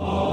Oh.